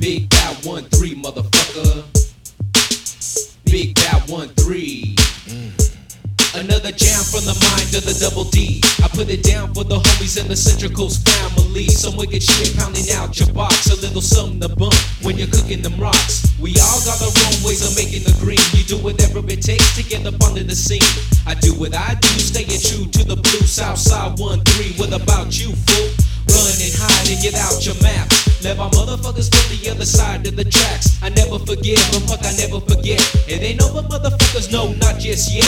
Big Bad 1 3, motherfucker. Big Bad 1 3. Another jam from the mind of the double D. I put it down for the homies in the Central Coast family. Some wicked shit pounding out your box. A little something to bump when you're cooking them rocks. We all got our own ways of making the green. You do whatever it takes to get up under the scene. I do what I do, staying true to the blue South Side 1 3. What about you, fool? Run and hide and get out your map. Let my motherfuckers go the other side of the tracks. I never forgive, but fuck, I never forget. It ain't over, motherfuckers, no, not just yet.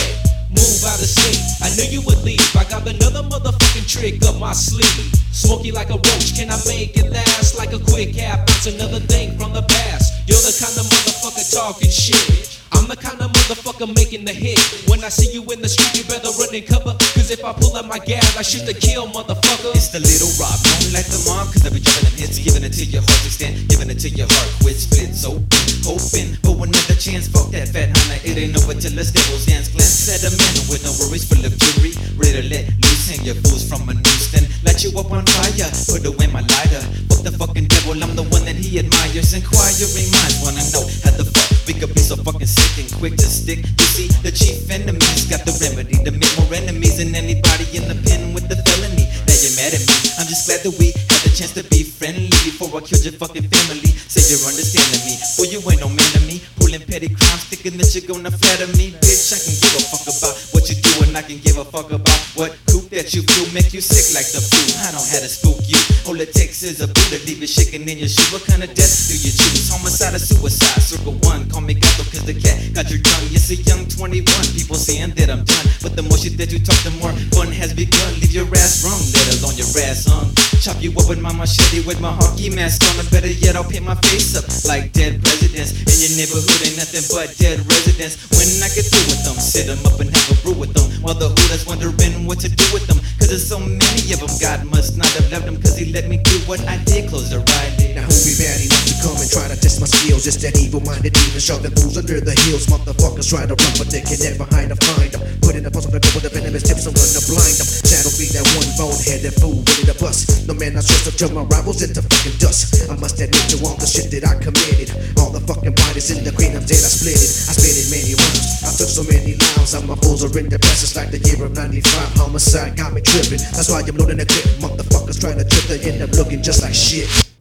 Move out of state, I knew you would leave. I got another motherfucking trick up my sleeve. Smoky like a roach, can I make it last? Like a quick half it's another thing from the past. You're the kind of motherfucker talking shit. I'm the kind of motherfucker making the hit. When I see you in the street, you better run and cover. Cause if I pull out my gas, I shoot to kill, motherfucker. It's the little Rob, don't like the mom, cause I be dropping them hits, giving it to your heart extend, giving it to your heart, quit splits open, hoping for another chance. Fuck that fat hunter, it ain't over till the devils dance. Glance at a man with no worries, full of fury, ready to let loose and your fools from a noose. Then light you up on fire, put away my lighter. Fuck the fucking devil, I'm the one that he admires. Inquiring minds wanna know how the fuck could be so fucking sick and quick to stick. You see, the chief enemy's got the remedy to make more enemies than anybody in the pen with the felony. Now you're mad at me, I'm just glad that we had the chance to be friendly before I killed your fucking family. Say you're understanding me, boy, you ain't no man to me. Pulling petty crimes, thinking that you're gonna flatter me. Bitch, I can give a fuck about what you do, and I can give a fuck about what coop that you flew make you sick like the flu. I don't have to spook you. All it is a to leave you shaking in your shoe. What kind of death do you choose? Homicide or suicide? Circle one, call me Gato, cause the cat got your tongue. You're a young 21, people saying that I'm done. But the more shit that you talk, the more fun has begun. Leave your ass wrong, let alone your ass hung. Chop you up with my machete with my hockey mask on. Or better yet, I'll paint my face up like dead presidents. In your neighborhood ain't nothing but dead residents. When I get through with them, sit them up and have a brew with them. While the hooders wondering what to do with them. Cause there's so many of them. God must not have left them cause he let me do what I did. Close the eyelid. Now who be bad enough to come and try to test my skills? Just that evil-minded demon shoving fools under the heels. Motherfuckers try to run, but they can never hide or find them. Put in a puzzle to go with the venomous tips, I'm gonna blind them. Shadow be that one bone-headed fool ready to bust. No man, I stress to turn my rivals into fucking dust. I must admit to all the shit that I committed. All the fucking bodies in the of dead, I split it. I spit it many rhymes. I took so many lives, I'm my fools are in the press. It's like the year of 95. Homicide got me tripping. That's why I'm loading the clip. Motherfuckers trying to trip, they end up looking just like shit.